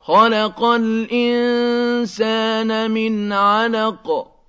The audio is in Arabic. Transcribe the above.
خَلَقَ الْإِنسَانَ مِنْ عَلَقٍ.